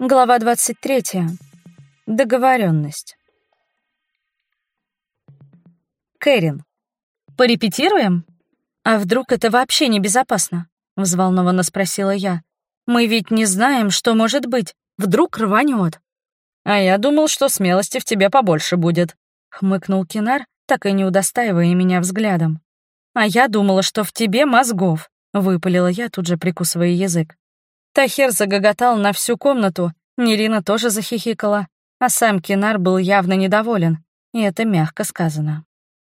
Глава 23. Договоренность. Кэрин. «Порепетируем? А вдруг это вообще небезопасно?» — взволнованно спросила я. «Мы ведь не знаем, что может быть. Вдруг рванет. «А я думал, что смелости в тебе побольше будет», — хмыкнул Кинар, так и не удостаивая меня взглядом. «А я думала, что в тебе мозгов», — выпалила я, тут же прикусывая язык. Тахер загоготал на всю комнату, Нерина тоже захихикала, а сам Кинар был явно недоволен, и это мягко сказано.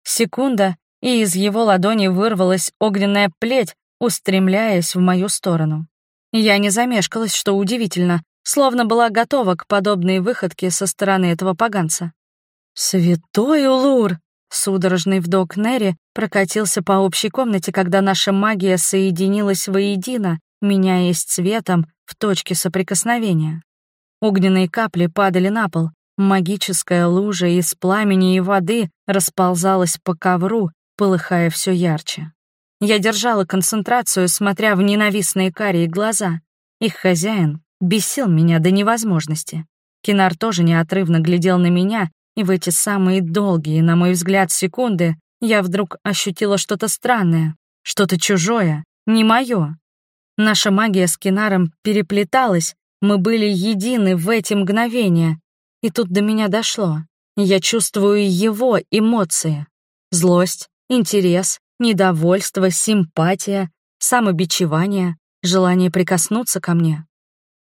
Секунда, и из его ладони вырвалась огненная плеть, устремляясь в мою сторону. Я не замешкалась, что удивительно, словно была готова к подобной выходке со стороны этого поганца. «Святой Улур!» Судорожный вдох Нери прокатился по общей комнате, когда наша магия соединилась воедино, меняясь цветом в точке соприкосновения. Огненные капли падали на пол, магическая лужа из пламени и воды расползалась по ковру, полыхая все ярче. Я держала концентрацию, смотря в ненавистные карие глаза. Их хозяин бесил меня до невозможности. Кинар тоже неотрывно глядел на меня, и в эти самые долгие, на мой взгляд, секунды я вдруг ощутила что-то странное, что-то чужое, не мое. Наша магия с Кинаром переплеталась, мы были едины в эти мгновения. И тут до меня дошло. Я чувствую его эмоции. Злость, интерес, недовольство, симпатия, самобичевание, желание прикоснуться ко мне.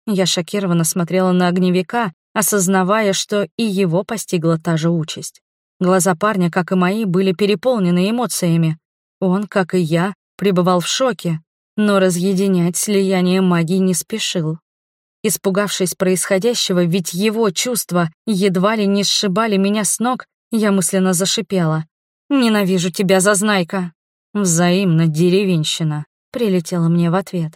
Я шокированно смотрела на огневика, осознавая, что и его постигла та же участь. Глаза парня, как и мои, были переполнены эмоциями. Он, как и я, пребывал в шоке, но разъединять слияние магии не спешил. Испугавшись происходящего, ведь его чувства едва ли не сшибали меня с ног, я мысленно зашипела. «Ненавижу тебя, зазнайка!» «Взаимно, деревенщина!» — прилетела мне в ответ.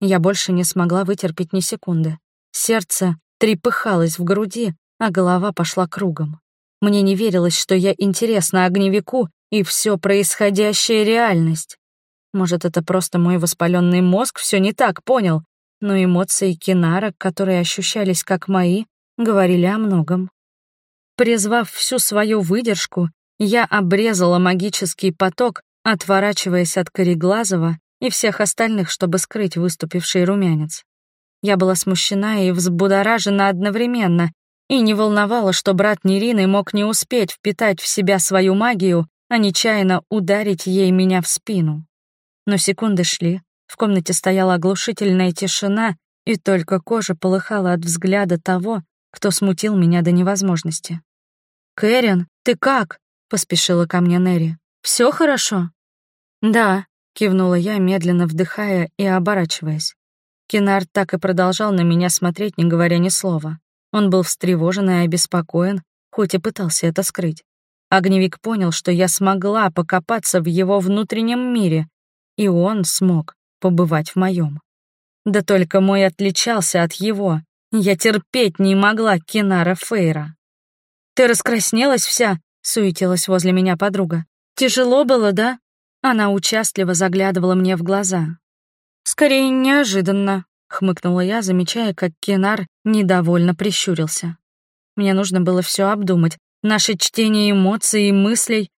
Я больше не смогла вытерпеть ни секунды. Сердце трепыхалось в груди, а голова пошла кругом. Мне не верилось, что я интересна огневику, и все происходящее — реальность. Может, это просто мой воспаленный мозг все не так понял, но эмоции Кинара, которые ощущались как мои, говорили о многом. Призвав всю свою выдержку, я обрезала магический поток, отворачиваясь от Кореглазова и всех остальных, чтобы скрыть выступивший румянец. Я была смущена и взбудоражена одновременно, и не волновала, что брат Нерины мог не успеть впитать в себя свою магию, а нечаянно ударить ей меня в спину. Но секунды шли, в комнате стояла оглушительная тишина, и только кожа полыхала от взгляда того, кто смутил меня до невозможности. «Кэрин, ты как?» — поспешила ко мне Нерри. Все хорошо?» «Да», — кивнула я, медленно вдыхая и оборачиваясь. Кинар так и продолжал на меня смотреть, не говоря ни слова. Он был встревожен и обеспокоен, хоть и пытался это скрыть. Огневик понял, что я смогла покопаться в его внутреннем мире, и он смог побывать в моем. Да только мой отличался от его. Я терпеть не могла Кинара Фейра. «Ты раскраснелась вся?» — суетилась возле меня подруга. «Тяжело было, да?» Она участливо заглядывала мне в глаза. «Скорее, неожиданно», — хмыкнула я, замечая, как Кинар недовольно прищурился. Мне нужно было все обдумать, наше чтение эмоций и мыслей.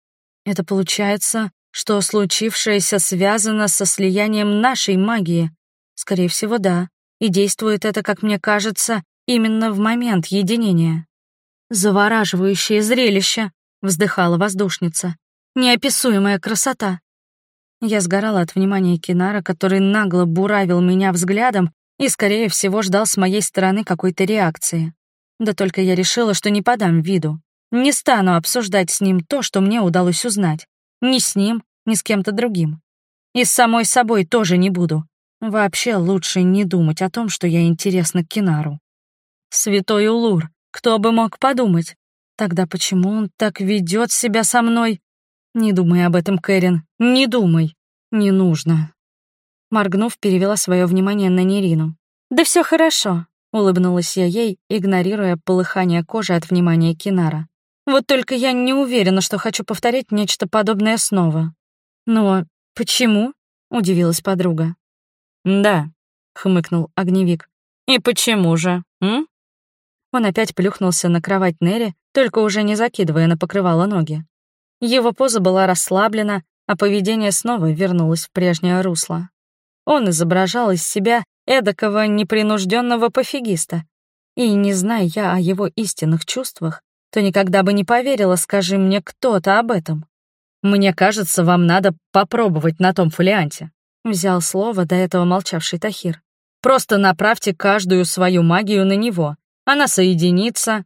Это получается, что случившееся связано со слиянием нашей магии. Скорее всего, да. И действует это, как мне кажется, именно в момент единения. «Завораживающее зрелище», — вздыхала воздушница. «Неописуемая красота». Я сгорала от внимания Кинара, который нагло буравил меня взглядом и, скорее всего, ждал с моей стороны какой-то реакции. Да только я решила, что не подам виду. Не стану обсуждать с ним то, что мне удалось узнать. Ни с ним, ни с кем-то другим. И с самой собой тоже не буду. Вообще лучше не думать о том, что я интересна Кинару. Святой Улур, кто бы мог подумать? Тогда почему он так ведет себя со мной? Не думай об этом, Кэрин, не думай. Не нужно. Моргнув, перевела свое внимание на Нерину. «Да все хорошо», — улыбнулась я ей, игнорируя полыхание кожи от внимания Кинара. «Вот только я не уверена, что хочу повторить нечто подобное снова». «Но почему?» — удивилась подруга. «Да», — хмыкнул огневик. «И почему же, м?» Он опять плюхнулся на кровать Нерри, только уже не закидывая на покрывало ноги. Его поза была расслаблена, а поведение снова вернулось в прежнее русло. Он изображал из себя эдакого непринужденного пофигиста. И не зная я о его истинных чувствах, то никогда бы не поверила, скажи мне кто-то об этом. «Мне кажется, вам надо попробовать на том фолианте», — взял слово до этого молчавший Тахир. «Просто направьте каждую свою магию на него. Она соединится,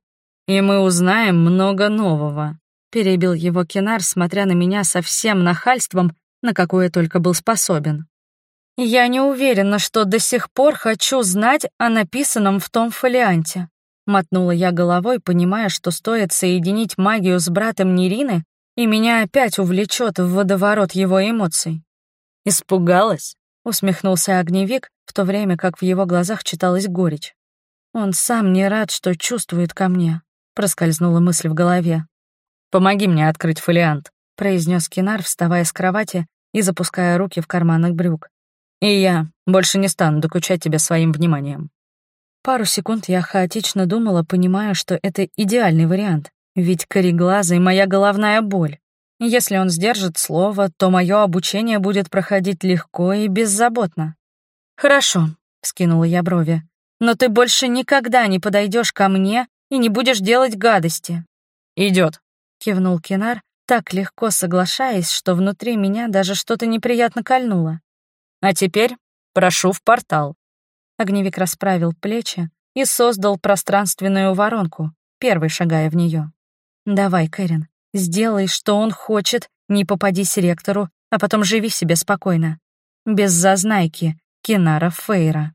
и мы узнаем много нового», — перебил его Кинар, смотря на меня со всем нахальством, на какое только был способен. «Я не уверена, что до сих пор хочу знать о написанном в том фолианте», мотнула я головой, понимая, что стоит соединить магию с братом Нерины, и меня опять увлечет в водоворот его эмоций. «Испугалась?» — усмехнулся огневик, в то время как в его глазах читалась горечь. «Он сам не рад, что чувствует ко мне», — проскользнула мысль в голове. «Помоги мне открыть фолиант», — произнес Кинар, вставая с кровати и запуская руки в карманах брюк. «И я больше не стану докучать тебя своим вниманием». Пару секунд я хаотично думала, понимая, что это идеальный вариант, ведь кореглазый — моя головная боль. Если он сдержит слово, то мое обучение будет проходить легко и беззаботно. «Хорошо», — скинула я брови, «но ты больше никогда не подойдешь ко мне и не будешь делать гадости». Идет, кивнул Кинар, так легко соглашаясь, что внутри меня даже что-то неприятно кольнуло. «А теперь прошу в портал». Огневик расправил плечи и создал пространственную воронку, первый шагая в нее. Давай, Кэрин, сделай, что он хочет, не попадись ректору, а потом живи себе спокойно. Без зазнайки, Кинара Фейра.